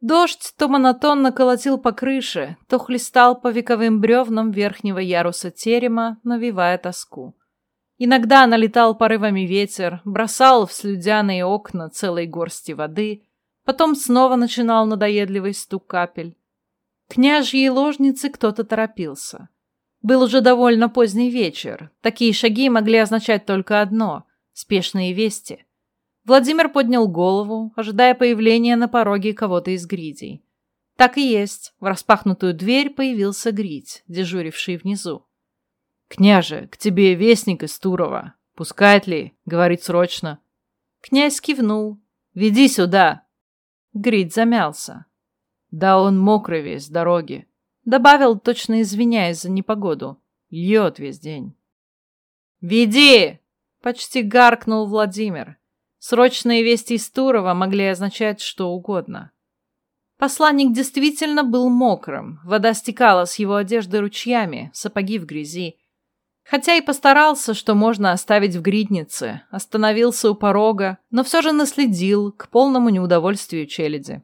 Дождь то монотонно колотил по крыше, то хлестал по вековым бревнам верхнего яруса терема, навевая тоску. Иногда налетал порывами ветер, бросал в слюдяные окна целой горсти воды, потом снова начинал надоедливый стук капель. Княжьей ложницы кто-то торопился. Был уже довольно поздний вечер. Такие шаги могли означать только одно — спешные вести. Владимир поднял голову, ожидая появления на пороге кого-то из гридей. Так и есть. В распахнутую дверь появился гридь, дежуривший внизу. «Княже, к тебе вестник из Турова. Пускает ли?» — говорит срочно. Князь кивнул. «Веди сюда!» Гридь замялся. «Да он мокрый весь дороги. Добавил, точно извиняясь за непогоду. Льет весь день. «Веди!» — почти гаркнул Владимир. Срочные вести из Турова могли означать что угодно. Посланник действительно был мокрым, вода стекала с его одежды ручьями, сапоги в грязи. Хотя и постарался, что можно оставить в гриднице, остановился у порога, но все же наследил к полному неудовольствию челяди.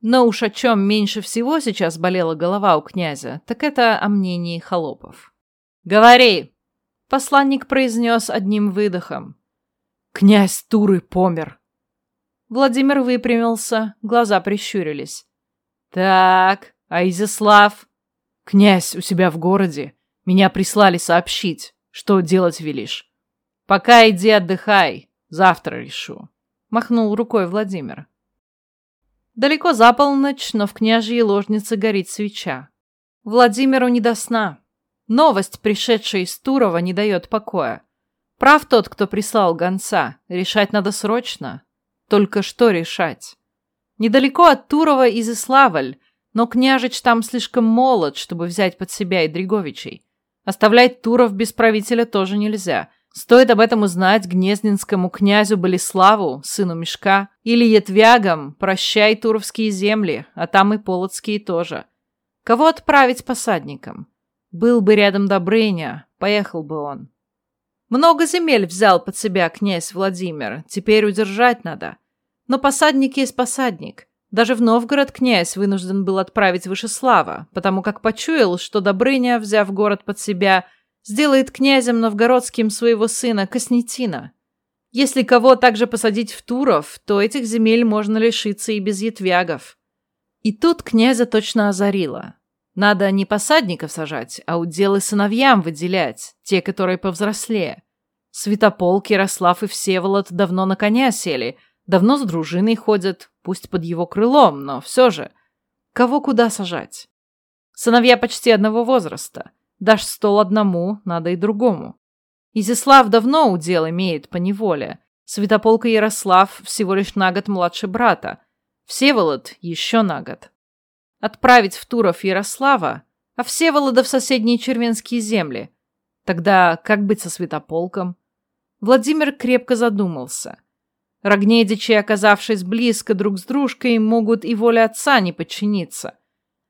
Но уж о чем меньше всего сейчас болела голова у князя, так это о мнении холопов. «Говори!» — посланник произнес одним выдохом. «Князь Туры помер!» Владимир выпрямился, глаза прищурились. «Так, а Изяслав?» «Князь у себя в городе. Меня прислали сообщить, что делать велишь. Пока иди отдыхай, завтра решу», — махнул рукой Владимир. Далеко за полночь, но в княжьей ложнице горит свеча. Владимиру не до сна. Новость, пришедшая из Турова, не дает покоя. Прав тот, кто прислал гонца. Решать надо срочно. Только что решать? Недалеко от Турова Изыславль, но княжич там слишком молод, чтобы взять под себя и Дриговичей. Оставлять Туров без правителя тоже нельзя — Стоит об этом узнать гнездинскому князю Болеславу, сыну Мешка, или Етвягам, прощай туровские земли, а там и полоцкие тоже. Кого отправить посадникам? Был бы рядом Добрыня, поехал бы он. Много земель взял под себя князь Владимир, теперь удержать надо. Но посадник есть посадник. Даже в Новгород князь вынужден был отправить Вышеслава, потому как почуял, что Добрыня, взяв город под себя, сделает князем новгородским своего сына Коснетина. Если кого также посадить в Туров, то этих земель можно лишиться и без ятвягов. И тут князя точно озарило. Надо не посадников сажать, а уделы сыновьям выделять, те, которые повзрослее. Святополк, Ярослав и Всеволод давно на коня сели, давно с дружиной ходят, пусть под его крылом, но все же. Кого куда сажать? Сыновья почти одного возраста – Дашь стол одному, надо и другому. Изяслав давно удел имеет по неволе. Святополк и Ярослав всего лишь на год младше брата. Всеволод еще на год. Отправить в Туров Ярослава, а Всеволода в соседние червенские земли. Тогда как быть со Святополком? Владимир крепко задумался. Рогнедичи, оказавшись близко друг с дружкой, могут и воле отца не подчиниться.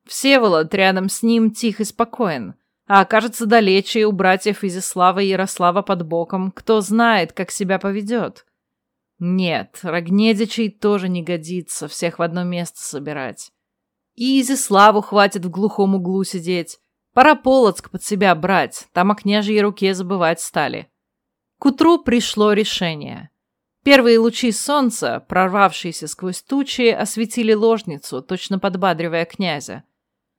Всеволод рядом с ним тих и спокоен а окажется далече у братьев Изяслава и Ярослава под боком, кто знает, как себя поведет. Нет, Рогнедичей тоже не годится всех в одно место собирать. И Изяславу хватит в глухом углу сидеть. Пора Полоцк под себя брать, там о княжьей руке забывать стали. К утру пришло решение. Первые лучи солнца, прорвавшиеся сквозь тучи, осветили ложницу, точно подбадривая князя.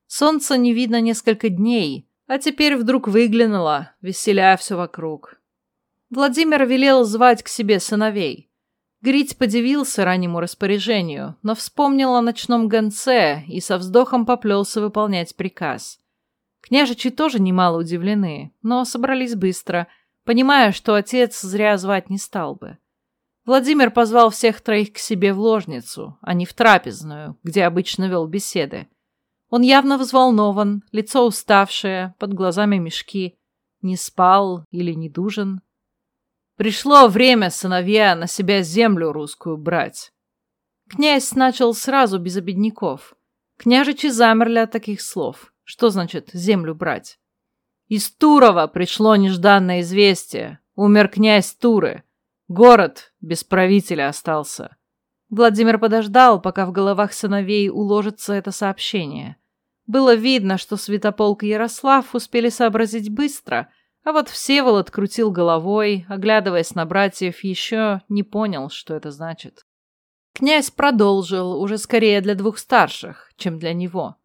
Солнца не видно несколько дней, а теперь вдруг выглянула, веселя все вокруг. Владимир велел звать к себе сыновей. Грить подивился раннему распоряжению, но вспомнил о ночном гонце и со вздохом поплелся выполнять приказ. Княжичи тоже немало удивлены, но собрались быстро, понимая, что отец зря звать не стал бы. Владимир позвал всех троих к себе в ложницу, а не в трапезную, где обычно вел беседы. Он явно взволнован, лицо уставшее, под глазами мешки. Не спал или не дужен. Пришло время, сыновья, на себя землю русскую брать. Князь начал сразу без обедняков. Княжичи замерли от таких слов. Что значит землю брать? Из Турова пришло нежданное известие. Умер князь Туры. Город без правителя остался. Владимир подождал, пока в головах сыновей уложится это сообщение. Было видно, что Святополк и Ярослав успели сообразить быстро, а вот Всеволод крутил головой, оглядываясь на братьев, еще не понял, что это значит. Князь продолжил, уже скорее для двух старших, чем для него.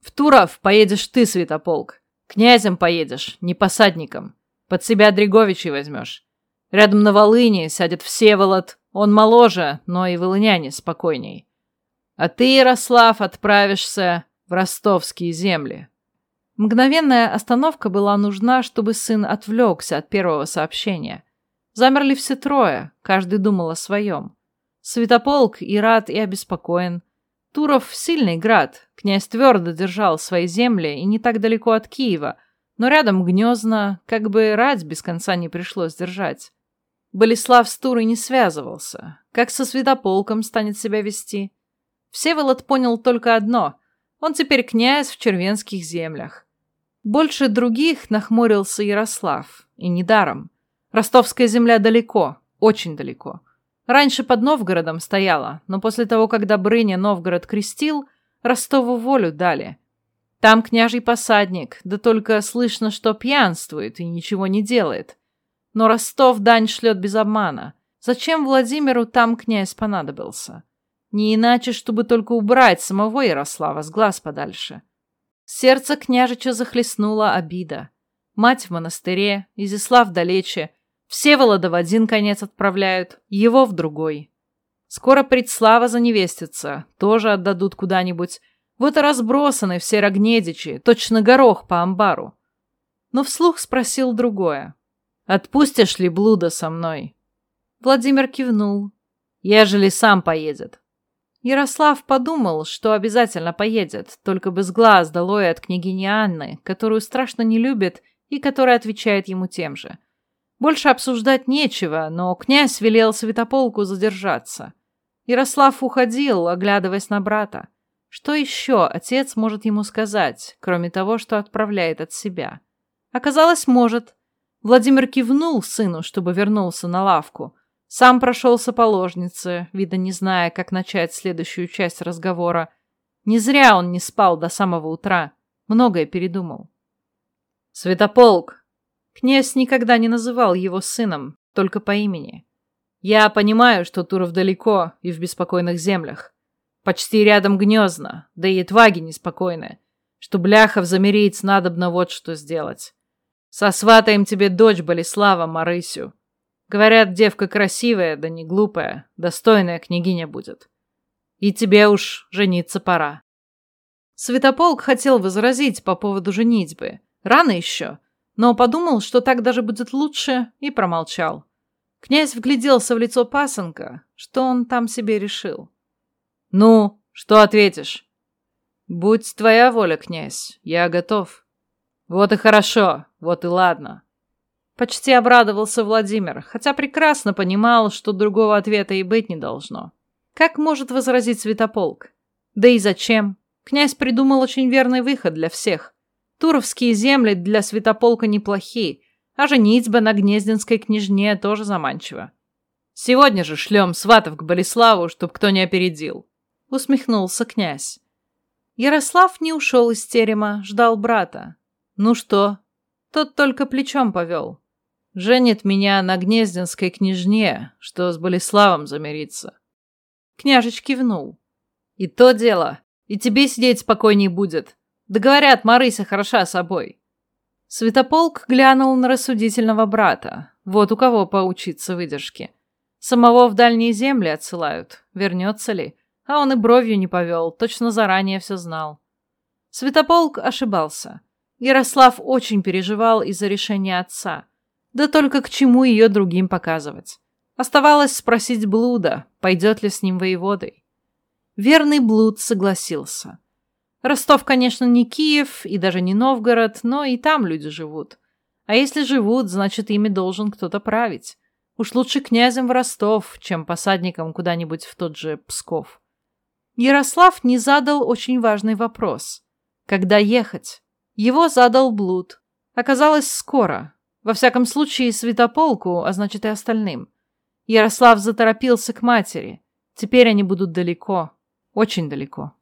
«В Туров поедешь ты, Святополк. Князем поедешь, не посадником. Под себя Дриговичей возьмешь. Рядом на Волыне сядет Всеволод, он моложе, но и волыняне спокойней. А ты, Ярослав, отправишься в ростовские земли. Мгновенная остановка была нужна, чтобы сын отвлекся от первого сообщения. Замерли все трое, каждый думал о своем. Святополк и рад, и обеспокоен. Туров — сильный град, князь твердо держал свои земли и не так далеко от Киева, но рядом гнезно, как бы рать без конца не пришлось держать. Болеслав с Турой не связывался. Как со Святополком станет себя вести? Всеволод понял только одно — он теперь князь в червенских землях. Больше других нахмурился Ярослав, и недаром. Ростовская земля далеко, очень далеко. Раньше под Новгородом стояла, но после того, когда Брыня Новгород крестил, Ростову волю дали. Там княжий посадник, да только слышно, что пьянствует и ничего не делает. Но Ростов дань шлет без обмана. Зачем Владимиру там князь понадобился? Не иначе, чтобы только убрать самого Ярослава с глаз подальше. Сердце княжича захлестнула обида. Мать в монастыре, Изяслав далече, Всеволода в один конец отправляют, его в другой. Скоро предслава заневестится, тоже отдадут куда-нибудь. Вот и разбросаны все рогнедичи, точно горох по амбару. Но вслух спросил другое. «Отпустишь ли блуда со мной?» Владимир кивнул. «Ежели сам поедет. Ярослав подумал, что обязательно поедет, только с глаз долой от княгини Анны, которую страшно не любит и которая отвечает ему тем же. Больше обсуждать нечего, но князь велел Святополку задержаться. Ярослав уходил, оглядываясь на брата. Что еще отец может ему сказать, кроме того, что отправляет от себя? Оказалось, может. Владимир кивнул сыну, чтобы вернулся на лавку, сам прошелся по ложнице, видно, не зная, как начать следующую часть разговора. Не зря он не спал до самого утра. Многое передумал. «Святополк!» Князь никогда не называл его сыном, только по имени. «Я понимаю, что Туров далеко и в беспокойных землях. Почти рядом гнезно, да и тваги неспокойны. Что бляхов замерить надобно вот что сделать. Сосватаем тебе дочь Болеслава Марысю. Говорят, девка красивая, да не глупая, достойная княгиня будет. И тебе уж жениться пора. Святополк хотел возразить по поводу женитьбы. Рано еще, но подумал, что так даже будет лучше, и промолчал. Князь вгляделся в лицо пасынка, что он там себе решил. «Ну, что ответишь?» «Будь твоя воля, князь, я готов». «Вот и хорошо, вот и ладно. Почти обрадовался Владимир, хотя прекрасно понимал, что другого ответа и быть не должно. Как может возразить Святополк? Да и зачем? Князь придумал очень верный выход для всех. Туровские земли для Святополка неплохие, а женитьба на гнездинской княжне тоже заманчиво. Сегодня же шлем сватов к Болеславу, чтоб кто не опередил. Усмехнулся князь. Ярослав не ушел из терема, ждал брата. Ну что? Тот только плечом повел. Женит меня на гнездинской княжне, что с Болеславом замириться. Княжич кивнул. И то дело. И тебе сидеть спокойней будет. Да говорят, Марыся хороша собой. Святополк глянул на рассудительного брата. Вот у кого поучиться выдержке. Самого в дальние земли отсылают. Вернется ли? А он и бровью не повел, точно заранее все знал. Святополк ошибался. Ярослав очень переживал из-за решения отца. Да только к чему ее другим показывать? Оставалось спросить Блуда, пойдет ли с ним воеводой. Верный Блуд согласился. Ростов, конечно, не Киев и даже не Новгород, но и там люди живут. А если живут, значит, ими должен кто-то править. Уж лучше князем в Ростов, чем посадником куда-нибудь в тот же Псков. Ярослав не задал очень важный вопрос. Когда ехать? Его задал Блуд. Оказалось, скоро, во всяком случае, Святополку, а значит и остальным. Ярослав заторопился к матери. Теперь они будут далеко, очень далеко.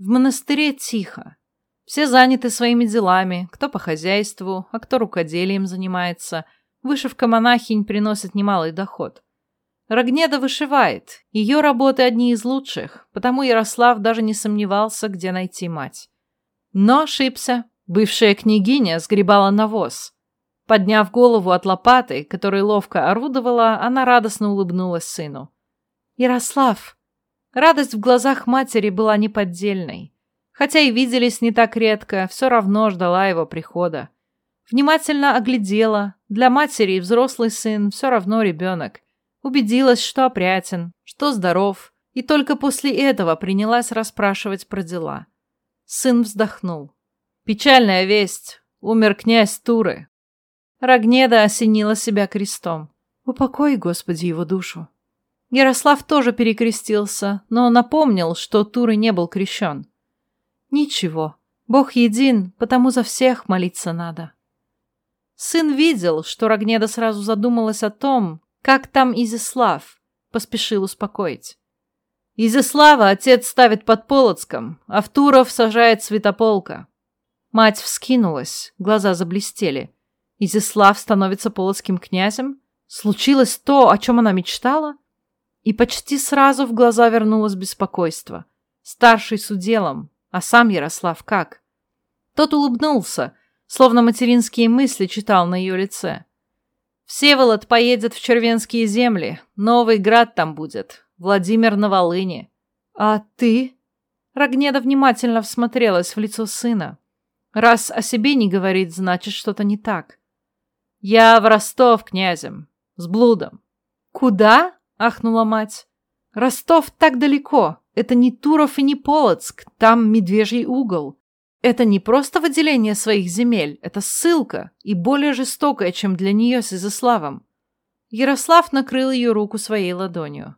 В монастыре тихо. Все заняты своими делами, кто по хозяйству, а кто рукоделием занимается. Вышивка монахинь приносит немалый доход. Рогнеда вышивает. Ее работы одни из лучших, потому Ярослав даже не сомневался, где найти мать. Но ошибся. Бывшая княгиня сгребала навоз. Подняв голову от лопаты, которой ловко орудовала, она радостно улыбнулась сыну. «Ярослав!» Радость в глазах матери была неподдельной. Хотя и виделись не так редко, все равно ждала его прихода. Внимательно оглядела. Для матери взрослый сын все равно ребенок. Убедилась, что опрятен, что здоров, и только после этого принялась расспрашивать про дела. Сын вздохнул. «Печальная весть. Умер князь Туры». Рогнеда осенила себя крестом. «Упокой, Господи, его душу». Ярослав тоже перекрестился, но напомнил, что Туры не был крещен. «Ничего, Бог един, потому за всех молиться надо». Сын видел, что Рогнеда сразу задумалась о том, «Как там Изяслав?» — поспешил успокоить. «Изяслава отец ставит под Полоцком, а в Туров сажает Святополка». Мать вскинулась, глаза заблестели. Изяслав становится полоцким князем? Случилось то, о чем она мечтала? И почти сразу в глаза вернулось беспокойство. Старший с уделом, а сам Ярослав как? Тот улыбнулся, словно материнские мысли читал на ее лице. Всеволод поедет в Червенские земли. Новый град там будет. Владимир на Волыне. А ты? Рогнеда внимательно всмотрелась в лицо сына. Раз о себе не говорит, значит, что-то не так. Я в Ростов князем. С блудом. Куда? Ахнула мать. Ростов так далеко. Это не Туров и не Полоцк. Там медвежий угол. Это не просто выделение своих земель, это ссылка, и более жестокая, чем для нее с Изыславом. Ярослав накрыл ее руку своей ладонью.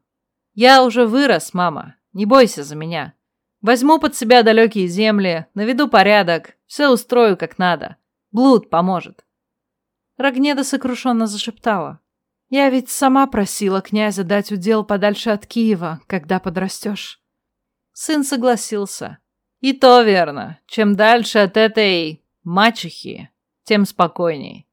«Я уже вырос, мама, не бойся за меня. Возьму под себя далекие земли, наведу порядок, все устрою как надо. Блуд поможет». Рогнеда сокрушенно зашептала. «Я ведь сама просила князя дать удел подальше от Киева, когда подрастешь». Сын согласился. И то верно. Чем дальше от этой мачехи, тем спокойней.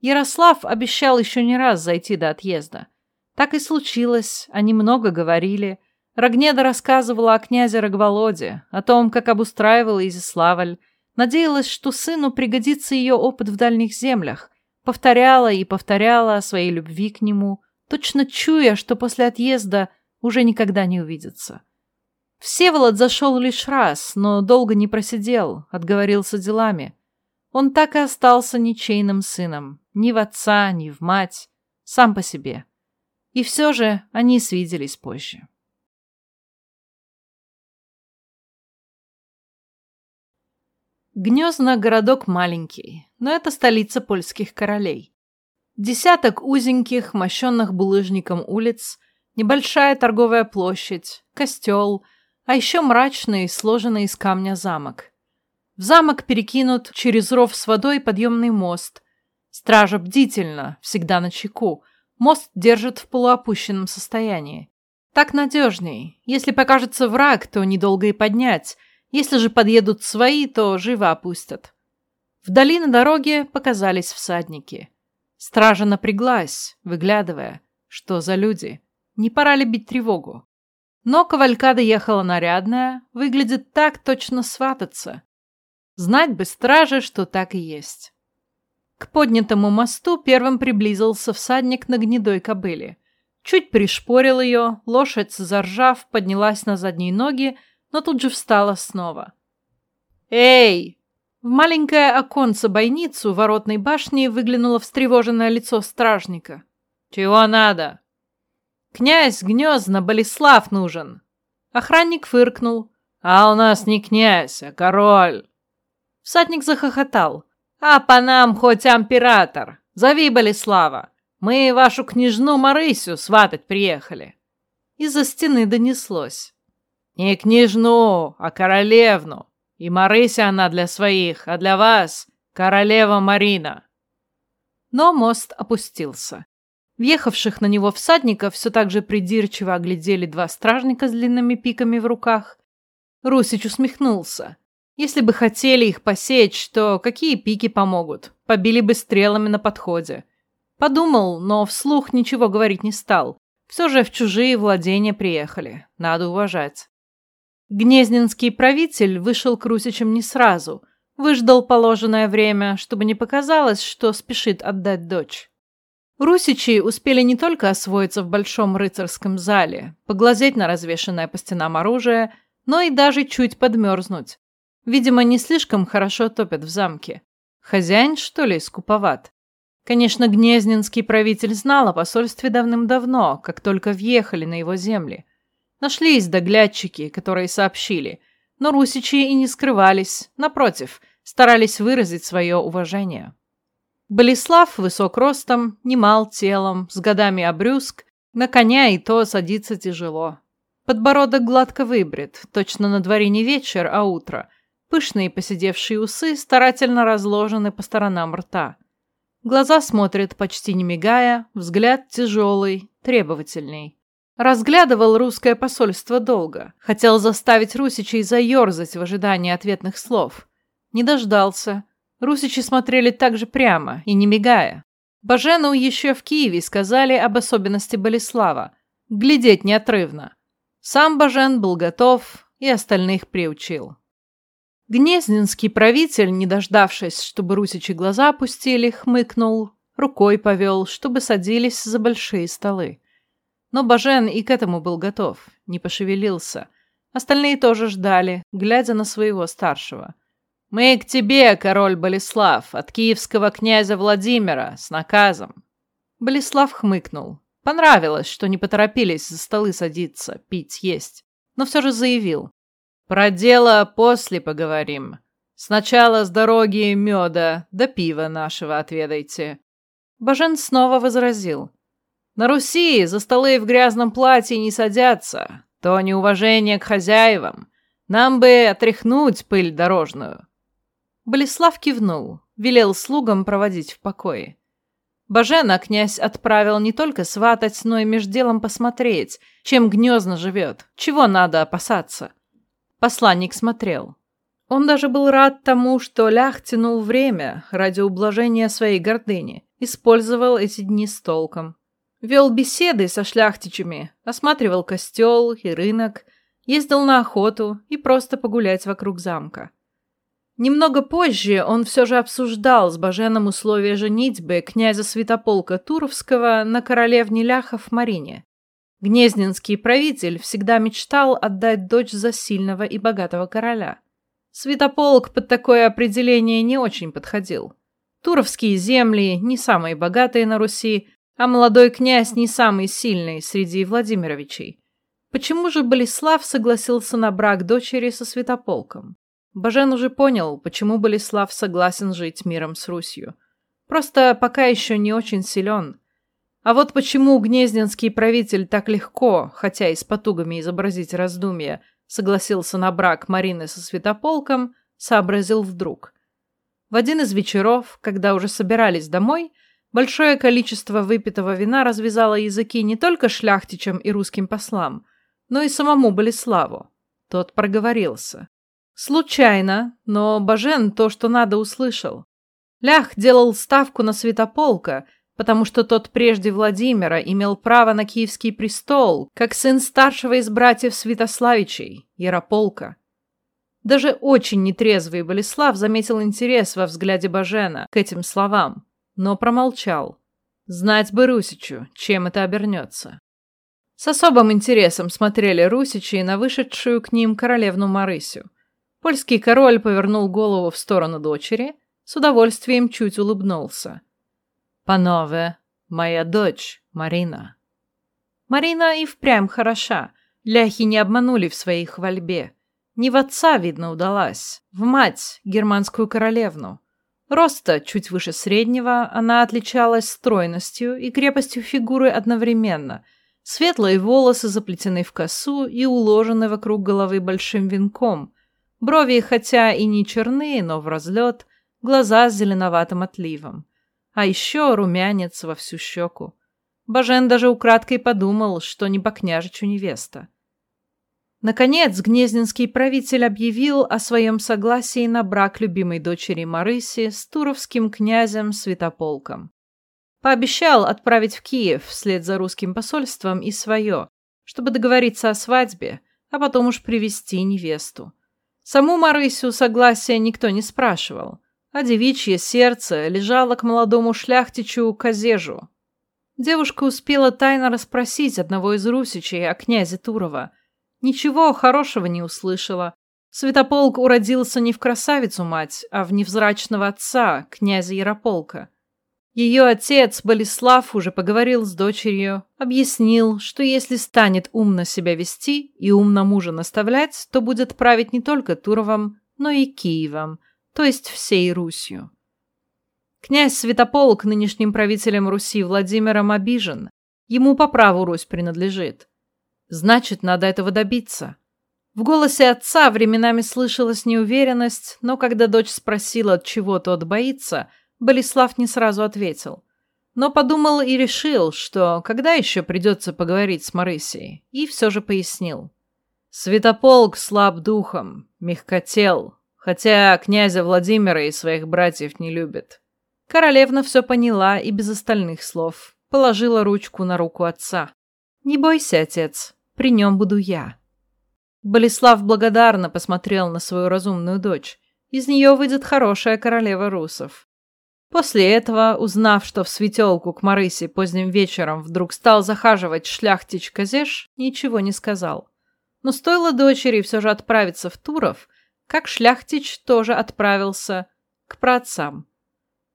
Ярослав обещал еще не раз зайти до отъезда. Так и случилось, они много говорили. Рогнеда рассказывала о князе Рогволоде, о том, как обустраивала Изяславль, надеялась, что сыну пригодится ее опыт в дальних землях, повторяла и повторяла о своей любви к нему, точно чуя, что после отъезда уже никогда не увидится. Всеволод зашел лишь раз, но долго не просидел, отговорился делами. Он так и остался ничейным сыном, ни в отца, ни в мать, сам по себе. И все же они свиделись позже. Гнезно городок маленький, но это столица польских королей. Десяток узеньких, мощенных булыжником улиц, небольшая торговая площадь, костел — а еще мрачный, сложенный из камня замок. В замок перекинут через ров с водой подъемный мост. Стража бдительна, всегда на чеку. Мост держит в полуопущенном состоянии. Так надежней. Если покажется враг, то недолго и поднять. Если же подъедут свои, то живо опустят. Вдали на дороге показались всадники. Стража напряглась, выглядывая. Что за люди? Не пора ли бить тревогу? Но кавалькада ехала нарядная, выглядит так точно свататься. Знать бы страже, что так и есть. К поднятому мосту первым приблизился всадник на гнедой кобыле. Чуть пришпорил ее, лошадь, заржав, поднялась на задние ноги, но тут же встала снова. «Эй!» В маленькое оконце бойницу воротной башни выглянуло встревоженное лицо стражника. «Чего надо?» «Князь Гнезно Болеслав нужен!» Охранник фыркнул. «А у нас не князь, а король!» Всадник захохотал. «А по нам хоть император! Зови Болеслава! Мы вашу княжну Марысю сватать приехали!» Из-за стены донеслось. «Не княжну, а королевну! И Марыся она для своих, а для вас — королева Марина!» Но мост опустился. Въехавших на него всадников все так же придирчиво оглядели два стражника с длинными пиками в руках. Русич усмехнулся. Если бы хотели их посечь, то какие пики помогут? Побили бы стрелами на подходе. Подумал, но вслух ничего говорить не стал. Все же в чужие владения приехали. Надо уважать. Гнезненский правитель вышел к Русичам не сразу. Выждал положенное время, чтобы не показалось, что спешит отдать дочь. Русичи успели не только освоиться в большом рыцарском зале, поглазеть на развешанное по стенам оружие, но и даже чуть подмерзнуть. Видимо, не слишком хорошо топят в замке. Хозяин, что ли, скуповат? Конечно, гнезненский правитель знал о посольстве давным-давно, как только въехали на его земли. Нашлись доглядчики, которые сообщили, но русичи и не скрывались, напротив, старались выразить свое уважение. Болеслав высок ростом, немал телом, с годами обрюзг, на коня и то садиться тяжело. Подбородок гладко выбрит, точно на дворе не вечер, а утро. Пышные поседевшие усы старательно разложены по сторонам рта. Глаза смотрят почти не мигая, взгляд тяжелый, требовательный. Разглядывал русское посольство долго. Хотел заставить русичей заерзать в ожидании ответных слов. Не дождался. Русичи смотрели так же прямо и не мигая. Бажену еще в Киеве сказали об особенности Болеслава – глядеть неотрывно. Сам Бажен был готов и остальных приучил. Гнездинский правитель, не дождавшись, чтобы русичи глаза опустили, хмыкнул, рукой повел, чтобы садились за большие столы. Но Бажен и к этому был готов, не пошевелился. Остальные тоже ждали, глядя на своего старшего – «Мы к тебе, король Болеслав, от киевского князя Владимира, с наказом». Болеслав хмыкнул. Понравилось, что не поторопились за столы садиться, пить, есть. Но все же заявил. «Про дело после поговорим. Сначала с дороги меда да пива нашего отведайте». Бажен снова возразил. «На Руси за столы в грязном платье не садятся. То неуважение к хозяевам. Нам бы отряхнуть пыль дорожную. Болеслав кивнул, велел слугам проводить в покое. Бажена князь отправил не только сватать, но и меж делом посмотреть, чем гнезно живет, чего надо опасаться. Посланник смотрел. Он даже был рад тому, что Лях тянул время ради ублажения своей гордыни, использовал эти дни с толком. Вел беседы со шляхтичами, осматривал костел и рынок, ездил на охоту и просто погулять вокруг замка. Немного позже он все же обсуждал с Баженом условия женитьбы князя Святополка Туровского на королевне Ляхов Марине. Гнезненский правитель всегда мечтал отдать дочь за сильного и богатого короля. Святополк под такое определение не очень подходил. Туровские земли не самые богатые на Руси, а молодой князь не самый сильный среди Владимировичей. Почему же Болеслав согласился на брак дочери со Святополком? Бажен уже понял, почему Болеслав согласен жить миром с Русью. Просто пока еще не очень силен. А вот почему гнезденский правитель так легко, хотя и с потугами изобразить раздумья, согласился на брак Марины со Святополком, сообразил вдруг. В один из вечеров, когда уже собирались домой, большое количество выпитого вина развязало языки не только шляхтичам и русским послам, но и самому Болеславу. Тот проговорился. Случайно, но Бажен то, что надо, услышал. Лях делал ставку на Святополка, потому что тот прежде Владимира имел право на киевский престол, как сын старшего из братьев Святославичей, Ярополка. Даже очень нетрезвый Болеслав заметил интерес во взгляде Бажена к этим словам, но промолчал. Знать бы Русичу, чем это обернется. С особым интересом смотрели Русичи на вышедшую к ним королевну Марысю. Польский король повернул голову в сторону дочери, с удовольствием чуть улыбнулся. «Панове, моя дочь, Марина». Марина и впрямь хороша. Ляхи не обманули в своей хвальбе. Не в отца, видно, удалась. В мать, германскую королевну. Роста чуть выше среднего, она отличалась стройностью и крепостью фигуры одновременно. Светлые волосы заплетены в косу и уложены вокруг головы большим венком, Брови, хотя и не черные, но в разлет, глаза с зеленоватым отливом. А еще румянец во всю щеку. Бажен даже украдкой подумал, что не по княжичу невеста. Наконец, гнездинский правитель объявил о своем согласии на брак любимой дочери Марыси с туровским князем Святополком. Пообещал отправить в Киев вслед за русским посольством и свое, чтобы договориться о свадьбе, а потом уж привести невесту. Саму Марысю согласия никто не спрашивал, а девичье сердце лежало к молодому шляхтичу Казежу. Девушка успела тайно расспросить одного из русичей о князе Турова. Ничего хорошего не услышала. Святополк уродился не в красавицу-мать, а в невзрачного отца, князя Ярополка. Ее отец, Болеслав, уже поговорил с дочерью, объяснил, что если станет умно себя вести и умно мужа наставлять, то будет править не только Туровом, но и Киевом, то есть всей Русью. Князь Святополк нынешним правителем Руси Владимиром обижен. Ему по праву Русь принадлежит. Значит, надо этого добиться. В голосе отца временами слышалась неуверенность, но когда дочь спросила, от чего тот боится – Болеслав не сразу ответил. Но подумал и решил, что когда еще придется поговорить с Марысией, и все же пояснил. Святополк слаб духом, мягкотел, хотя князя Владимира и своих братьев не любит. Королевна все поняла и без остальных слов положила ручку на руку отца. «Не бойся, отец, при нем буду я». Болеслав благодарно посмотрел на свою разумную дочь. Из нее выйдет хорошая королева русов. После этого, узнав, что в светелку к Марысе поздним вечером вдруг стал захаживать шляхтич Казеш, ничего не сказал. Но стоило дочери все же отправиться в Туров, как шляхтич тоже отправился к праотцам.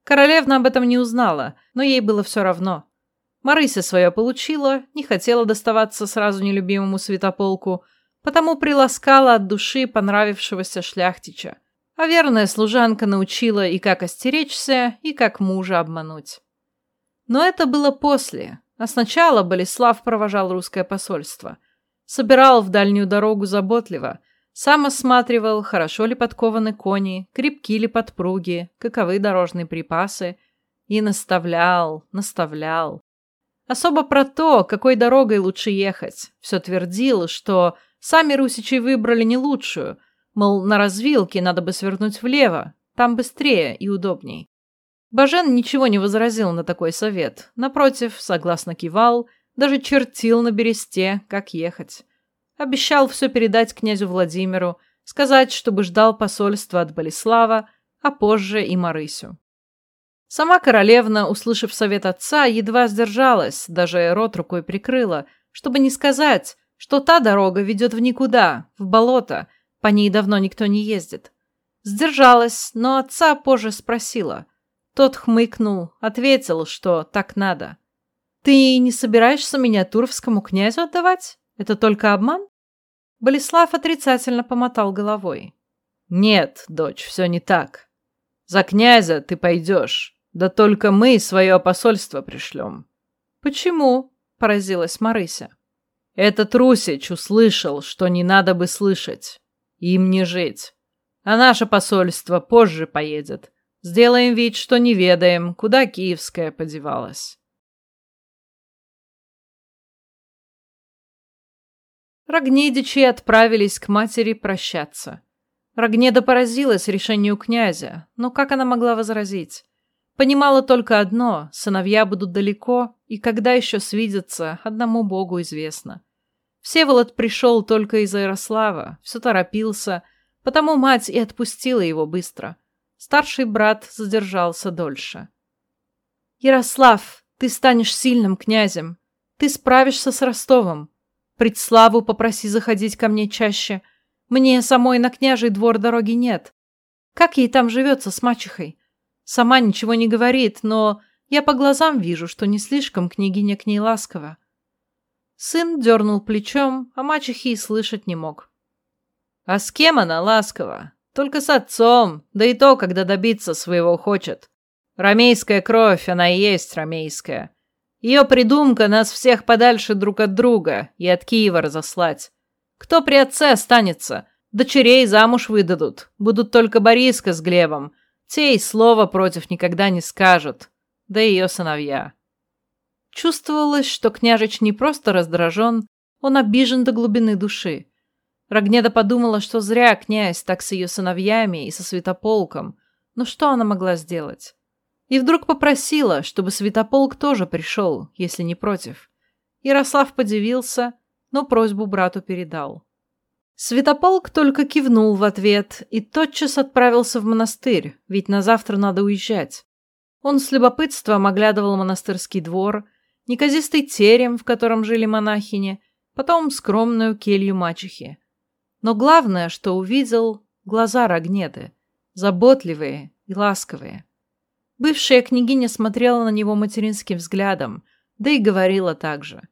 Королевна об этом не узнала, но ей было все равно. Марыся свое получила, не хотела доставаться сразу нелюбимому святополку, потому приласкала от души понравившегося шляхтича а верная служанка научила и как остеречься, и как мужа обмануть. Но это было после, а сначала Болеслав провожал русское посольство. Собирал в дальнюю дорогу заботливо, сам осматривал, хорошо ли подкованы кони, крепки ли подпруги, каковы дорожные припасы, и наставлял, наставлял. Особо про то, какой дорогой лучше ехать, все твердил, что сами русичи выбрали не лучшую – Мол, на развилке надо бы свернуть влево, там быстрее и удобней. Бажен ничего не возразил на такой совет. Напротив, согласно кивал, даже чертил на бересте, как ехать. Обещал все передать князю Владимиру, сказать, чтобы ждал посольства от Болеслава, а позже и Марысю. Сама королевна, услышав совет отца, едва сдержалась, даже рот рукой прикрыла, чтобы не сказать, что та дорога ведет в никуда, в болото, по ней давно никто не ездит. Сдержалась, но отца позже спросила. Тот хмыкнул, ответил, что так надо. «Ты не собираешься меня Туровскому князю отдавать? Это только обман?» Болеслав отрицательно помотал головой. «Нет, дочь, все не так. За князя ты пойдешь, да только мы свое посольство пришлем». «Почему?» — поразилась Марыся. «Этот Русич услышал, что не надо бы слышать. Им не жить. А наше посольство позже поедет. Сделаем вид, что не ведаем, куда киевская подевалась. Рогнедичи отправились к матери прощаться. Рогнеда поразилась решению князя, но как она могла возразить? Понимала только одно — сыновья будут далеко, и когда еще свидятся, одному богу известно. Всеволод пришел только из-за Ярослава, все торопился, потому мать и отпустила его быстро. Старший брат задержался дольше. «Ярослав, ты станешь сильным князем. Ты справишься с Ростовом. Предславу попроси заходить ко мне чаще. Мне самой на княжий двор дороги нет. Как ей там живется с мачехой? Сама ничего не говорит, но я по глазам вижу, что не слишком княгиня к ней ласкова. Сын дернул плечом, а мачехи и слышать не мог. А с кем она ласкова? Только с отцом, да и то, когда добиться своего хочет. Ромейская кровь, она и есть ромейская. Ее придумка нас всех подальше друг от друга и от Киева разослать. Кто при отце останется? Дочерей замуж выдадут. Будут только Бориска с Глебом. Те и слова против никогда не скажут. Да и ее сыновья. Чувствовалось, что княжич не просто раздражен, он обижен до глубины души. Рогнеда подумала, что зря князь так с ее сыновьями и со святополком. Но что она могла сделать? И вдруг попросила, чтобы святополк тоже пришел, если не против. Ярослав подивился, но просьбу брату передал. Святополк только кивнул в ответ и тотчас отправился в монастырь, ведь на завтра надо уезжать. Он с любопытством оглядывал монастырский двор, неказистый терем, в котором жили монахини, потом скромную келью мачехи. Но главное, что увидел — глаза Рогнеды, заботливые и ласковые. Бывшая княгиня смотрела на него материнским взглядом, да и говорила так же.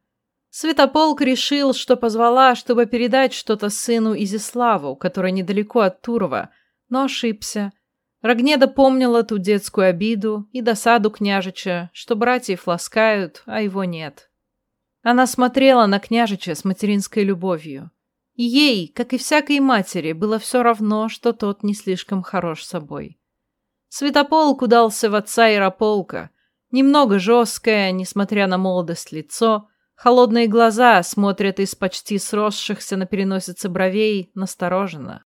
Святополк решил, что позвала, чтобы передать что-то сыну Изиславу, который недалеко от Турова, но ошибся. Рогнеда помнила ту детскую обиду и досаду княжича, что братьев ласкают, а его нет. Она смотрела на княжича с материнской любовью. Ей, как и всякой матери, было все равно, что тот не слишком хорош собой. Святополк удался в отца Ярополка. Немного жесткое, несмотря на молодость лицо, холодные глаза смотрят из почти сросшихся на переносице бровей настороженно.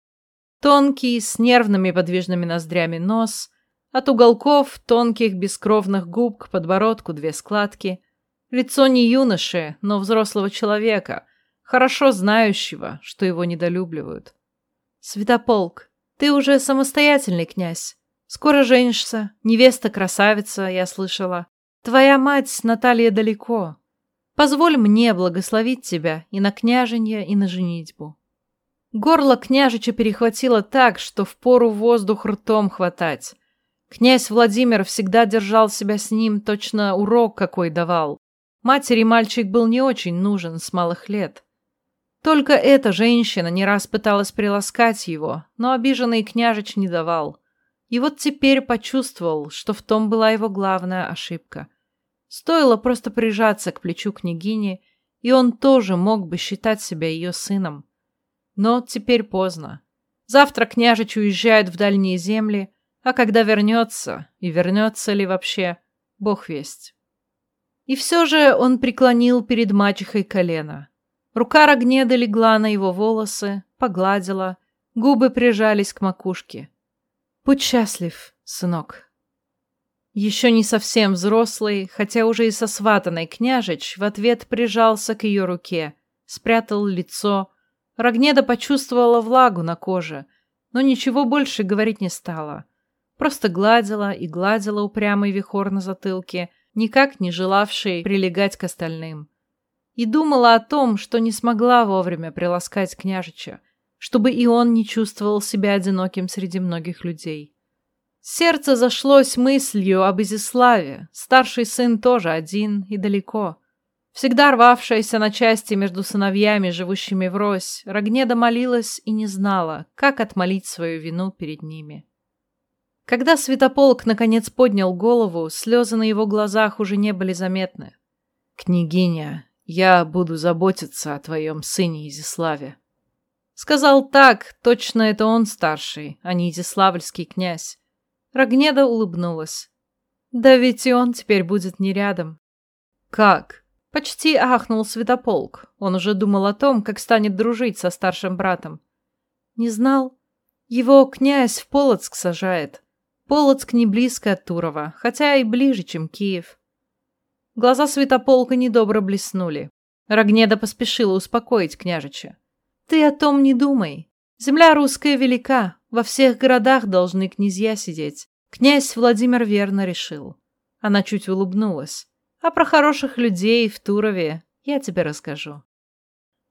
Тонкий, с нервными подвижными ноздрями нос, от уголков тонких бескровных губ к подбородку две складки. Лицо не юноши, но взрослого человека, хорошо знающего, что его недолюбливают. «Святополк, ты уже самостоятельный князь. Скоро женишься, невеста красавица, я слышала. Твоя мать, Наталья, далеко. Позволь мне благословить тебя и на княженье, и на женитьбу». Горло княжича перехватило так, что впору воздух ртом хватать. Князь Владимир всегда держал себя с ним, точно урок какой давал. Матери мальчик был не очень нужен с малых лет. Только эта женщина не раз пыталась приласкать его, но обиженный княжич не давал. И вот теперь почувствовал, что в том была его главная ошибка. Стоило просто прижаться к плечу княгини, и он тоже мог бы считать себя ее сыном. Но теперь поздно. Завтра княжич уезжает в дальние земли, а когда вернется, и вернется ли вообще, бог весть. И все же он преклонил перед мачехой колено. Рука Рогнеда легла на его волосы, погладила, губы прижались к макушке. Будь счастлив, сынок. Еще не совсем взрослый, хотя уже и сосватанный княжич, в ответ прижался к ее руке, спрятал лицо. Рогнеда почувствовала влагу на коже, но ничего больше говорить не стала. Просто гладила и гладила упрямый вихор на затылке, никак не желавший прилегать к остальным. И думала о том, что не смогла вовремя приласкать княжича, чтобы и он не чувствовал себя одиноким среди многих людей. Сердце зашлось мыслью об Изиславе, старший сын тоже один и далеко. Всегда рвавшаяся на части между сыновьями, живущими врозь, Рогнеда молилась и не знала, как отмолить свою вину перед ними. Когда Святополк наконец поднял голову, слезы на его глазах уже не были заметны. «Княгиня, я буду заботиться о твоем сыне Изиславе», Сказал так, точно это он старший, а не Изяславльский князь. Рогнеда улыбнулась. Да ведь и он теперь будет не рядом. Как? Почти ахнул Святополк. Он уже думал о том, как станет дружить со старшим братом. Не знал? Его князь в Полоцк сажает. Полоцк не близко от Турова, хотя и ближе, чем Киев. Глаза Святополка недобро блеснули. Рогнеда поспешила успокоить княжича. Ты о том не думай. Земля русская велика, во всех городах должны князья сидеть. Князь Владимир верно решил. Она чуть улыбнулась. А про хороших людей в Турове я тебе расскажу.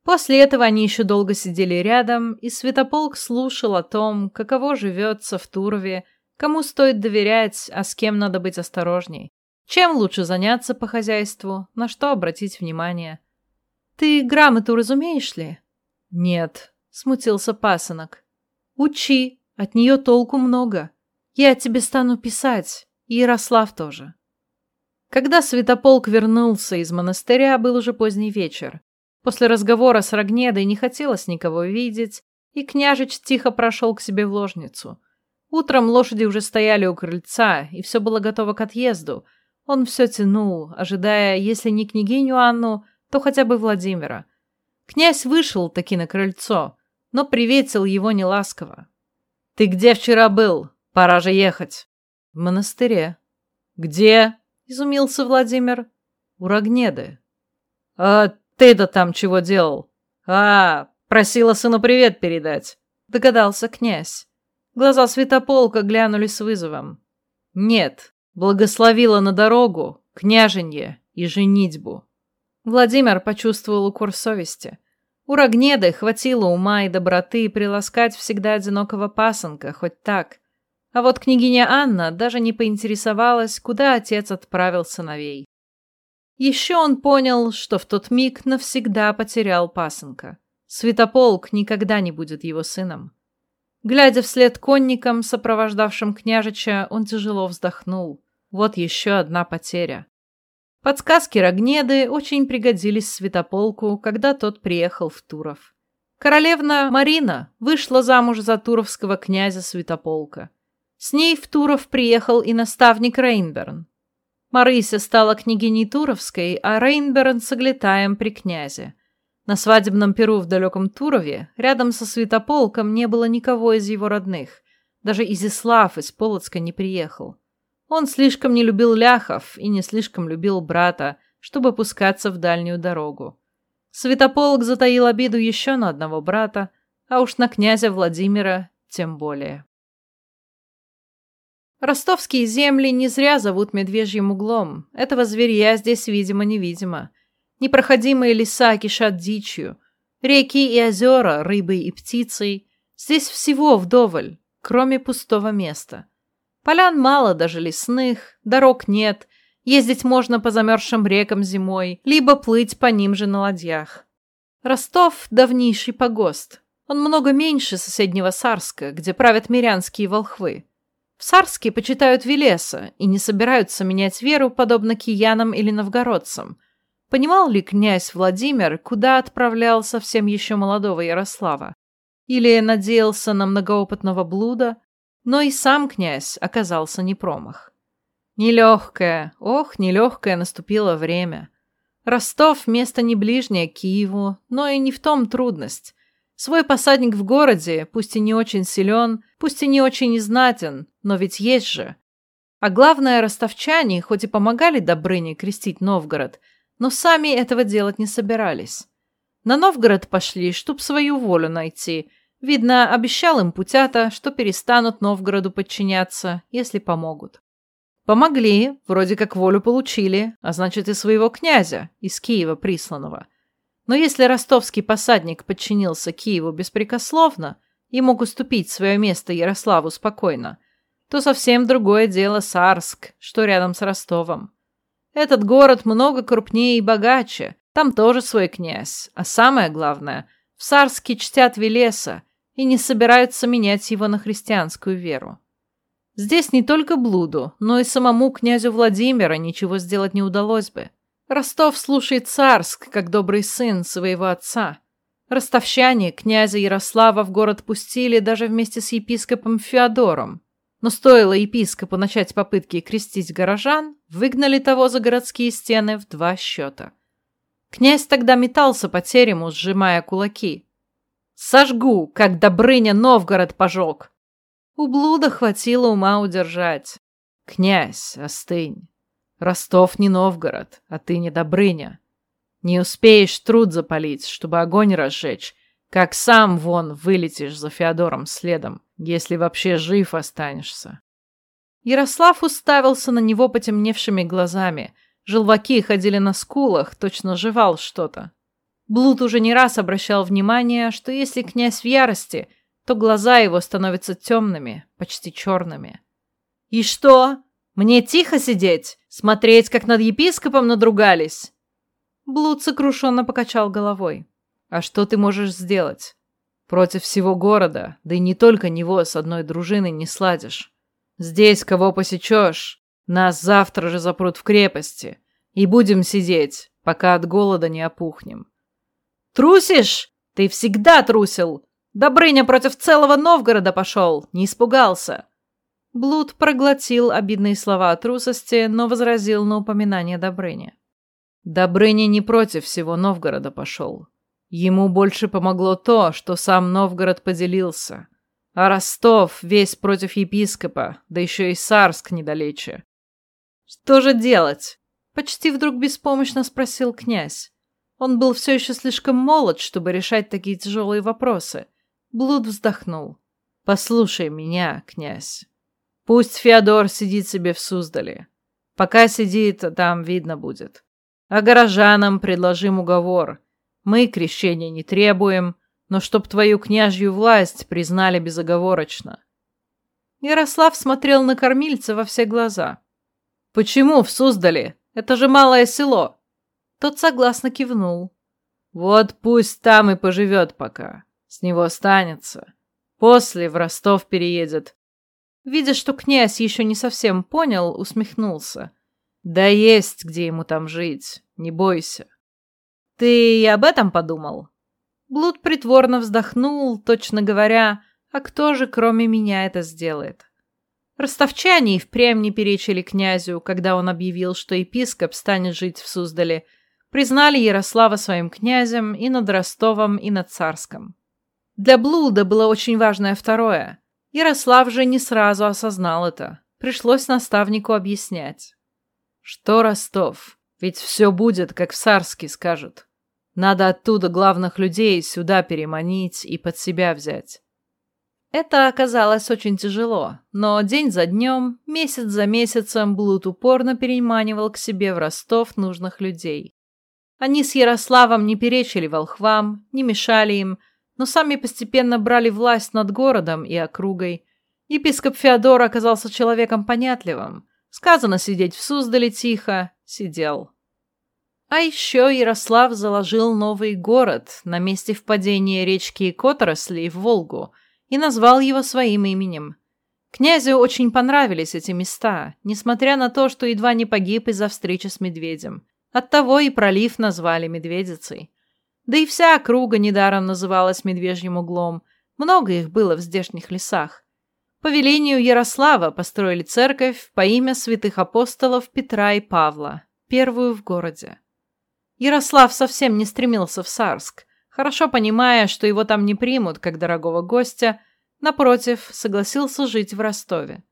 После этого они еще долго сидели рядом, и Святополк слушал о том, каково живется в Турове, кому стоит доверять, а с кем надо быть осторожней. Чем лучше заняться по хозяйству, на что обратить внимание. «Ты грамоту разумеешь ли?» «Нет», — смутился пасынок. «Учи, от нее толку много. Я тебе стану писать, и Ярослав тоже». Когда Святополк вернулся из монастыря, был уже поздний вечер. После разговора с Рогнедой не хотелось никого видеть, и княжич тихо прошел к себе в ложницу. Утром лошади уже стояли у крыльца, и все было готово к отъезду. Он все тянул, ожидая, если не княгиню Анну, то хотя бы Владимира. Князь вышел таки на крыльцо, но приветил его неласково. «Ты где вчера был? Пора же ехать». «В монастыре». «Где?» — изумился Владимир. «У Рогнеды». «А ты-то там чего делал?» «А, просила сыну привет передать», — догадался князь. Глаза святополка глянули с вызовом. «Нет, благословила на дорогу, княженье и женитьбу». Владимир почувствовал укор совести. У Рогнеды хватило ума и доброты приласкать всегда одинокого пасынка, хоть так. А вот княгиня Анна даже не поинтересовалась, куда отец отправил сыновей. Еще он понял, что в тот миг навсегда потерял пасынка. Святополк никогда не будет его сыном. Глядя вслед конникам, сопровождавшим княжича, он тяжело вздохнул. Вот еще одна потеря. Подсказки Рогнеды очень пригодились Святополку, когда тот приехал в Туров. Королевна Марина вышла замуж за туровского князя Святополка. С ней в Туров приехал и наставник Рейнберн. Марыся стала княгиней Туровской, а Рейнберн — соглетаем при князе. На свадебном перу в далеком Турове рядом со Святополком не было никого из его родных. Даже Изислав из Полоцка не приехал. Он слишком не любил ляхов и не слишком любил брата, чтобы пускаться в дальнюю дорогу. Святополк затаил обиду еще на одного брата, а уж на князя Владимира тем более. Ростовские земли не зря зовут медвежьим углом. Этого зверья здесь видимо-невидимо. Непроходимые леса кишат дичью. Реки и озера, рыбой и птицей. Здесь всего вдоволь, кроме пустого места. Полян мало, даже лесных, дорог нет. Ездить можно по замерзшим рекам зимой, либо плыть по ним же на ладьях. Ростов – давнейший погост. Он много меньше соседнего Сарска, где правят мирянские волхвы. В Сарске почитают Велеса и не собираются менять веру, подобно киянам или новгородцам – Понимал ли князь Владимир, куда отправлял совсем еще молодого Ярослава? Или надеялся на многоопытного блуда? Но и сам князь оказался не промах. Нелегкое, ох, нелегкое наступило время. Ростов – место не ближнее к Киеву, но и не в том трудность. Свой посадник в городе, пусть и не очень силен, пусть и не очень знатен, но ведь есть же. А главное, ростовчане, хоть и помогали Добрыне крестить Новгород – но сами этого делать не собирались. На Новгород пошли, чтоб свою волю найти. Видно, обещал им путята, что перестанут Новгороду подчиняться, если помогут. Помогли, вроде как волю получили, а значит и своего князя, из Киева присланного. Но если ростовский посадник подчинился Киеву беспрекословно и мог уступить свое место Ярославу спокойно, то совсем другое дело Сарск, что рядом с Ростовом. Этот город много крупнее и богаче. Там тоже свой князь. А самое главное, в Сарске чтят Велеса и не собираются менять его на христианскую веру. Здесь не только блуду, но и самому князю Владимира ничего сделать не удалось бы. Ростов слушает Царск, как добрый сын своего отца. Ростовщане князя Ярослава в город пустили даже вместе с епископом Феодором. Но стоило епископу начать попытки крестить горожан, выгнали того за городские стены в два счета. Князь тогда метался по терему, сжимая кулаки. «Сожгу, как Добрыня Новгород пожег!» У блуда хватило ума удержать. «Князь, остынь. Ростов не Новгород, а ты не Добрыня. Не успеешь труд запалить, чтобы огонь разжечь, как сам вон вылетишь за Феодором следом если вообще жив останешься. Ярослав уставился на него потемневшими глазами. Желваки ходили на скулах, точно жевал что-то. Блуд уже не раз обращал внимание, что если князь в ярости, то глаза его становятся темными, почти черными. «И что? Мне тихо сидеть? Смотреть, как над епископом надругались?» Блуд сокрушенно покачал головой. «А что ты можешь сделать? Против всего города, да и не только него с одной дружиной не сладишь. Здесь кого посечешь, нас завтра же запрут в крепости, и будем сидеть, пока от голода не опухнем. Трусишь? Ты всегда трусил. Добрыня против целого Новгорода пошел, не испугался. Блуд проглотил обидные слова о трусости, но возразил на упоминание Добрыни. Добрыня не против всего Новгорода пошел. Ему больше помогло то, что сам Новгород поделился. А Ростов весь против епископа, да еще и Сарск недалече. Что же делать? Почти вдруг беспомощно спросил князь. Он был все еще слишком молод, чтобы решать такие тяжелые вопросы. Блуд вздохнул. «Послушай меня, князь. Пусть Феодор сидит себе в Суздале. Пока сидит, там видно будет. А горожанам предложим уговор. Мы крещения не требуем, но чтоб твою княжью власть признали безоговорочно». Ярослав смотрел на кормильца во все глаза. «Почему в Суздале? Это же малое село!» Тот согласно кивнул. «Вот пусть там и поживет пока. С него останется. После в Ростов переедет. Видя, что князь еще не совсем понял, усмехнулся. «Да есть, где ему там жить, не бойся». «Ты и об этом подумал?» Блуд притворно вздохнул, точно говоря, «А кто же, кроме меня, это сделает?» Ростовчане и впрямь не перечили князю, когда он объявил, что епископ станет жить в Суздале, признали Ярослава своим князем и над Ростовом, и над Царском. Для Блуда было очень важное второе. Ярослав же не сразу осознал это. Пришлось наставнику объяснять. Что Ростов? Ведь все будет, как в Сарске скажут. Надо оттуда главных людей сюда переманить и под себя взять. Это оказалось очень тяжело, но день за днем, месяц за месяцем Блуд упорно переманивал к себе в Ростов нужных людей. Они с Ярославом не перечили волхвам, не мешали им, но сами постепенно брали власть над городом и округой. Епископ Феодор оказался человеком понятливым. Сказано сидеть в Суздале тихо, сидел. А еще Ярослав заложил новый город на месте впадения речки Которосли в Волгу и назвал его своим именем. Князю очень понравились эти места, несмотря на то, что едва не погиб из-за встречи с медведем. Оттого и пролив назвали Медведицей. Да и вся округа недаром называлась Медвежьим углом. Много их было в здешних лесах. По велению Ярослава построили церковь по имя святых апостолов Петра и Павла, первую в городе. Ярослав совсем не стремился в Сарск, хорошо понимая, что его там не примут, как дорогого гостя, напротив, согласился жить в Ростове.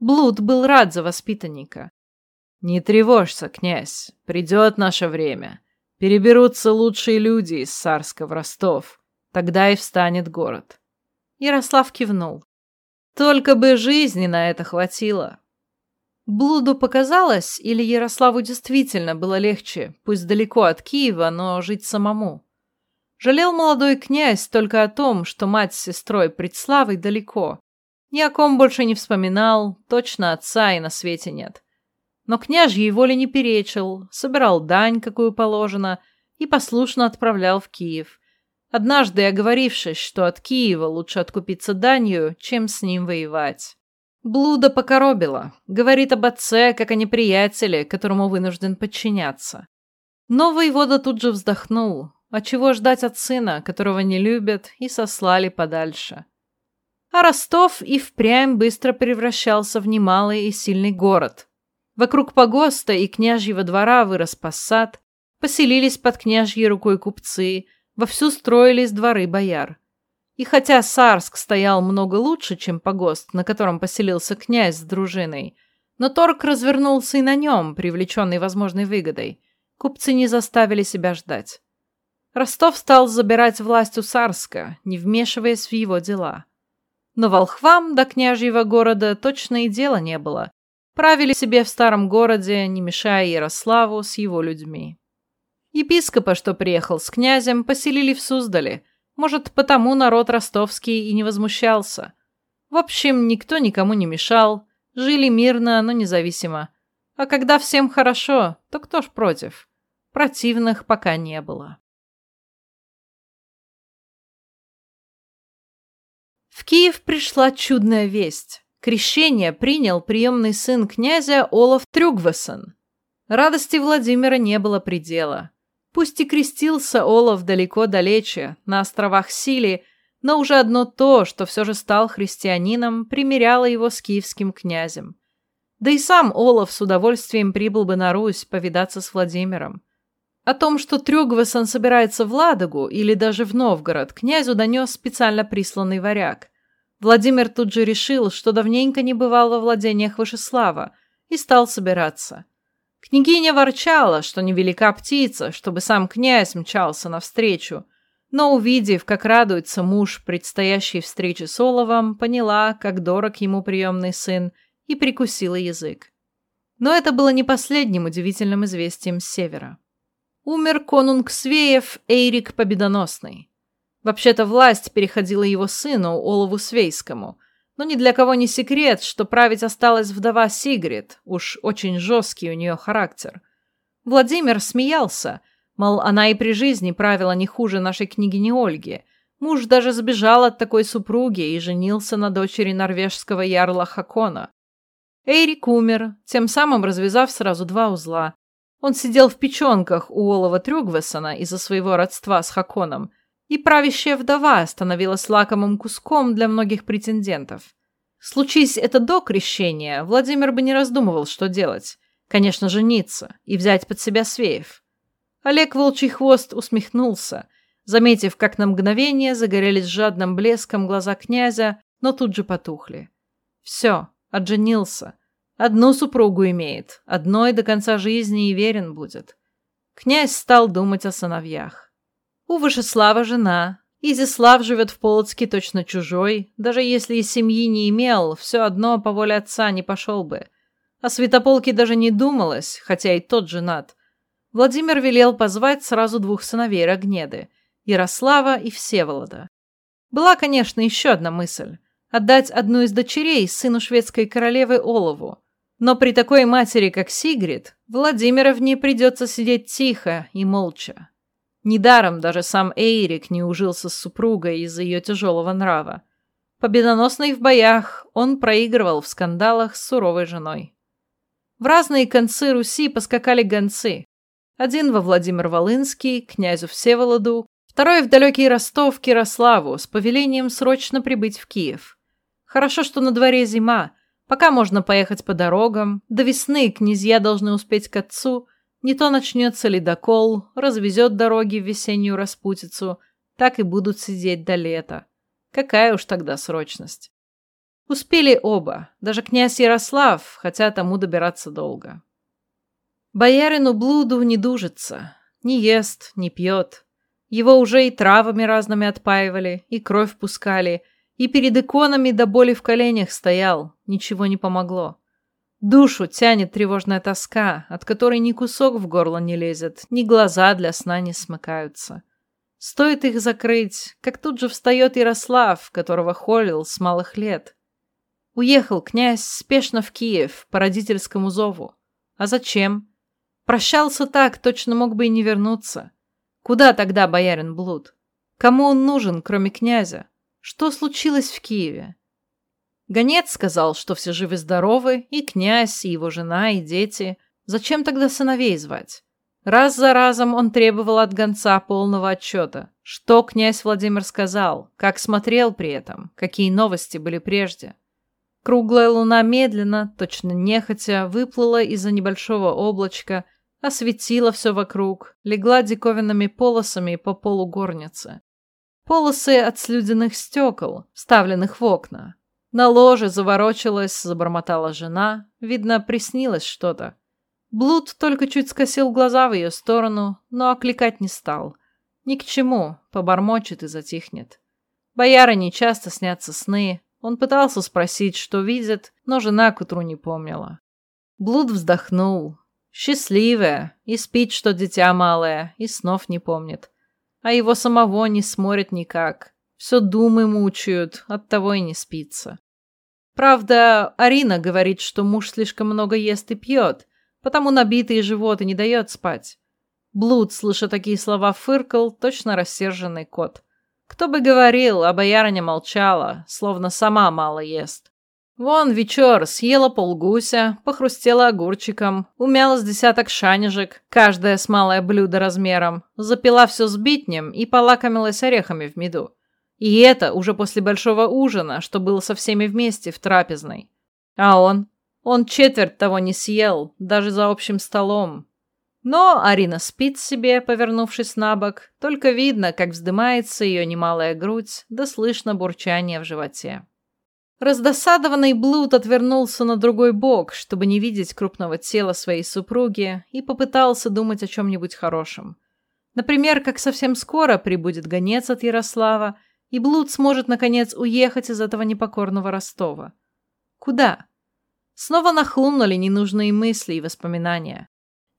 Блуд был рад за воспитанника. «Не тревожься, князь, придет наше время. Переберутся лучшие люди из Сарска в Ростов. Тогда и встанет город. Ярослав кивнул. Только бы жизни на это хватило. Блуду показалось, или Ярославу действительно было легче, пусть далеко от Киева, но жить самому. Жалел молодой князь только о том, что мать с сестрой Предславой далеко. Ни о ком больше не вспоминал, точно отца и на свете нет. Но княжьей воле не перечил, собирал дань, какую положено, и послушно отправлял в Киев. Однажды оговорившись, что от Киева лучше откупиться данью, чем с ним воевать. Блуда покоробила, говорит об отце, как о неприятеле, которому вынужден подчиняться. Но воевода тут же вздохнул, а чего ждать от сына, которого не любят и сослали подальше. А Ростов и впрямь быстро превращался в немалый и сильный город, Вокруг погоста и княжьего двора вырос посад, поселились под княжьей рукой купцы, вовсю строились дворы бояр. И хотя Сарск стоял много лучше, чем погост, на котором поселился князь с дружиной, но торг развернулся и на нем, привлеченный возможной выгодой. Купцы не заставили себя ждать. Ростов стал забирать власть у Сарска, не вмешиваясь в его дела. Но волхвам до княжьего города точно и дела не было, правили себе в старом городе, не мешая Ярославу с его людьми. Епископа, что приехал с князем, поселили в Суздале. Может, потому народ ростовский и не возмущался. В общем, никто никому не мешал, жили мирно, но независимо. А когда всем хорошо, то кто ж против? Противных пока не было. В Киев пришла чудная весть. Крещение принял приемный сын князя Олаф Трюгвасон. Радости Владимира не было предела. Пусть и крестился Олаф далеко-далече, на островах Сили, но уже одно то, что все же стал христианином, примеряло его с киевским князем. Да и сам Олаф с удовольствием прибыл бы на Русь повидаться с Владимиром. О том, что Трюгвесон собирается в Ладогу или даже в Новгород, князю донес специально присланный варяг. Владимир тут же решил, что давненько не бывал во владениях Вышеслава, и стал собираться. Княгиня ворчала, что невелика птица, чтобы сам князь мчался навстречу, но, увидев, как радуется муж предстоящей встрече с Оловом, поняла, как дорог ему приемный сын, и прикусила язык. Но это было не последним удивительным известием с севера. Умер конунг Свеев Эйрик Победоносный. Вообще-то власть переходила его сыну Олову Свейскому, но ни для кого не секрет, что править осталась вдова Сигрид, уж очень жесткий у нее характер. Владимир смеялся – Мол, она и при жизни правила не хуже нашей княгини Ольги. Муж даже сбежал от такой супруги и женился на дочери норвежского ярла Хакона. Эйрик умер, тем самым развязав сразу два узла. Он сидел в печенках у Олова Трюгвесона из-за своего родства с Хаконом, и правящая вдова становилась лакомым куском для многих претендентов. Случись это до крещения, Владимир бы не раздумывал, что делать. Конечно, жениться и взять под себя Свеев. Олег Волчий Хвост усмехнулся, заметив, как на мгновение загорелись жадным блеском глаза князя, но тут же потухли. Все, отженился. Одну супругу имеет, одной до конца жизни и верен будет. Князь стал думать о сыновьях. У Вышеслава жена. Изислав живет в Полоцке точно чужой. Даже если и семьи не имел, все одно по воле отца не пошел бы. О Святополке даже не думалось, хотя и тот женат. Владимир велел позвать сразу двух сыновей Рогнеды – Ярослава и Всеволода. Была, конечно, еще одна мысль – отдать одну из дочерей сыну шведской королевы Олову. Но при такой матери, как Сигрид, Владимира в ней придется сидеть тихо и молча. Недаром даже сам Эйрик не ужился с супругой из-за ее тяжелого нрава. Победоносный в боях, он проигрывал в скандалах с суровой женой. В разные концы Руси поскакали гонцы, один во Владимир-Волынский, князю Всеволоду, второй в далекий Ростов, Кирославу, с повелением срочно прибыть в Киев. Хорошо, что на дворе зима, пока можно поехать по дорогам, до весны князья должны успеть к отцу, не то начнется ледокол, развезет дороги в весеннюю распутицу, так и будут сидеть до лета. Какая уж тогда срочность. Успели оба, даже князь Ярослав, хотя тому добираться долго. Боярину блуду не дужится, не ест, не пьет. Его уже и травами разными отпаивали, и кровь пускали, и перед иконами до боли в коленях стоял, ничего не помогло. Душу тянет тревожная тоска, от которой ни кусок в горло не лезет, ни глаза для сна не смыкаются. Стоит их закрыть, как тут же встает Ярослав, которого холил с малых лет. Уехал князь спешно в Киев по родительскому зову. А зачем? Прощался так, точно мог бы и не вернуться. Куда тогда боярин Блуд? Кому он нужен, кроме князя? Что случилось в Киеве? Гонец сказал, что все живы-здоровы, и князь, и его жена, и дети. Зачем тогда сыновей звать? Раз за разом он требовал от гонца полного отчета. Что князь Владимир сказал, как смотрел при этом, какие новости были прежде. Круглая луна медленно, точно нехотя, выплыла из-за небольшого облачка осветила все вокруг, легла диковинными полосами по полу горницы. Полосы от слюдяных стекол, вставленных в окна. На ложе заворочилась, забормотала жена. Видно, приснилось что-то. Блуд только чуть скосил глаза в ее сторону, но окликать не стал. Ни к чему, побормочет и затихнет. Боярыне часто снятся сны. Он пытался спросить, что видит, но жена к утру не помнила. Блуд вздохнул, Счастливая, и спит, что дитя малое, и снов не помнит. А его самого не сморит никак. Все думы мучают, оттого и не спится. Правда, Арина говорит, что муж слишком много ест и пьет, потому набитый живот и не дает спать. Блуд, слыша такие слова, фыркал, точно рассерженный кот. Кто бы говорил, а боярыня молчала, словно сама мало ест. Вон вечер, съела полгуся, похрустела огурчиком, умяла с десяток шанежек, каждая с малое блюдо размером, запила все с битнем и полакомилась орехами в меду. И это уже после большого ужина, что было со всеми вместе в трапезной. А он? Он четверть того не съел, даже за общим столом. Но Арина спит себе, повернувшись на бок, только видно, как вздымается ее немалая грудь, да слышно бурчание в животе. Раздосадованный Блуд отвернулся на другой бок, чтобы не видеть крупного тела своей супруги, и попытался думать о чем-нибудь хорошем. Например, как совсем скоро прибудет гонец от Ярослава, и Блуд сможет, наконец, уехать из этого непокорного Ростова. Куда? Снова нахлынули ненужные мысли и воспоминания.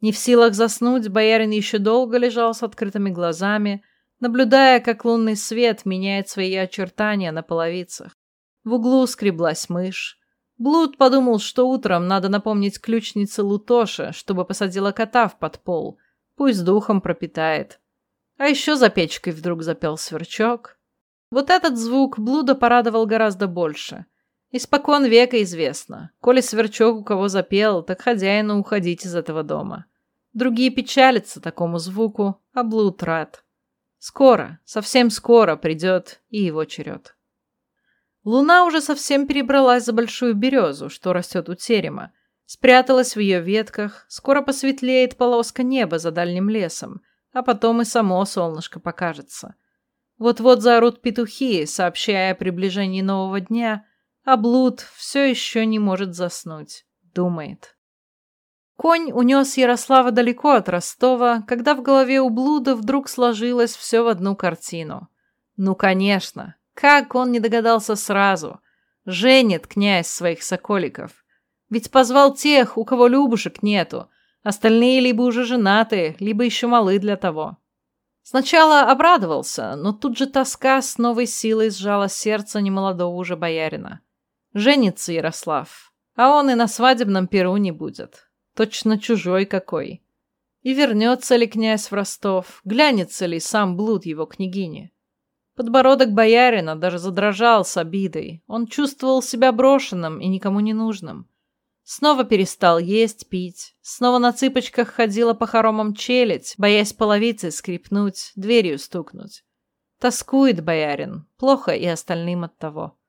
Не в силах заснуть, боярин еще долго лежал с открытыми глазами, наблюдая, как лунный свет меняет свои очертания на половицах. В углу скреблась мышь. Блуд подумал, что утром надо напомнить ключнице Лутоше, чтобы посадила кота в подпол. Пусть духом пропитает. А еще за печкой вдруг запел сверчок. Вот этот звук Блуда порадовал гораздо больше. Испокон века известно. Коли сверчок у кого запел, так хозяину уходить из этого дома. Другие печалятся такому звуку, а Блуд рад. Скоро, совсем скоро придет и его черед. Луна уже совсем перебралась за большую березу, что растет у терема, спряталась в ее ветках, скоро посветлеет полоска неба за дальним лесом, а потом и само солнышко покажется. Вот-вот заорут петухи, сообщая о приближении нового дня, а Блуд все еще не может заснуть, думает. Конь унес Ярослава далеко от Ростова, когда в голове у Блуда вдруг сложилось все в одну картину. Ну, конечно, как он не догадался сразу? Женит князь своих соколиков. Ведь позвал тех, у кого любушек нету. Остальные либо уже женаты, либо еще малы для того. Сначала обрадовался, но тут же тоска с новой силой сжала сердце немолодого уже боярина. Женится Ярослав, а он и на свадебном перу не будет. Точно чужой какой. И вернется ли князь в Ростов, глянется ли сам блуд его княгини. Подбородок боярина даже задрожал с обидой. Он чувствовал себя брошенным и никому не нужным. Снова перестал есть, пить. Снова на цыпочках ходила по хоромам челядь, боясь половицы скрипнуть, дверью стукнуть. Тоскует боярин, плохо и остальным от того.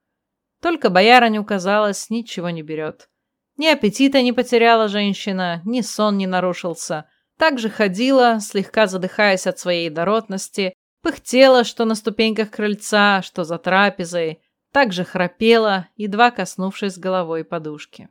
Только боярыню, казалось, ничего не берет. Ни аппетита не потеряла женщина, ни сон не нарушился. Так же ходила, слегка задыхаясь от своей дородности, Пыхтела, что на ступеньках крыльца, что за трапезой, также храпела, едва коснувшись головой подушки.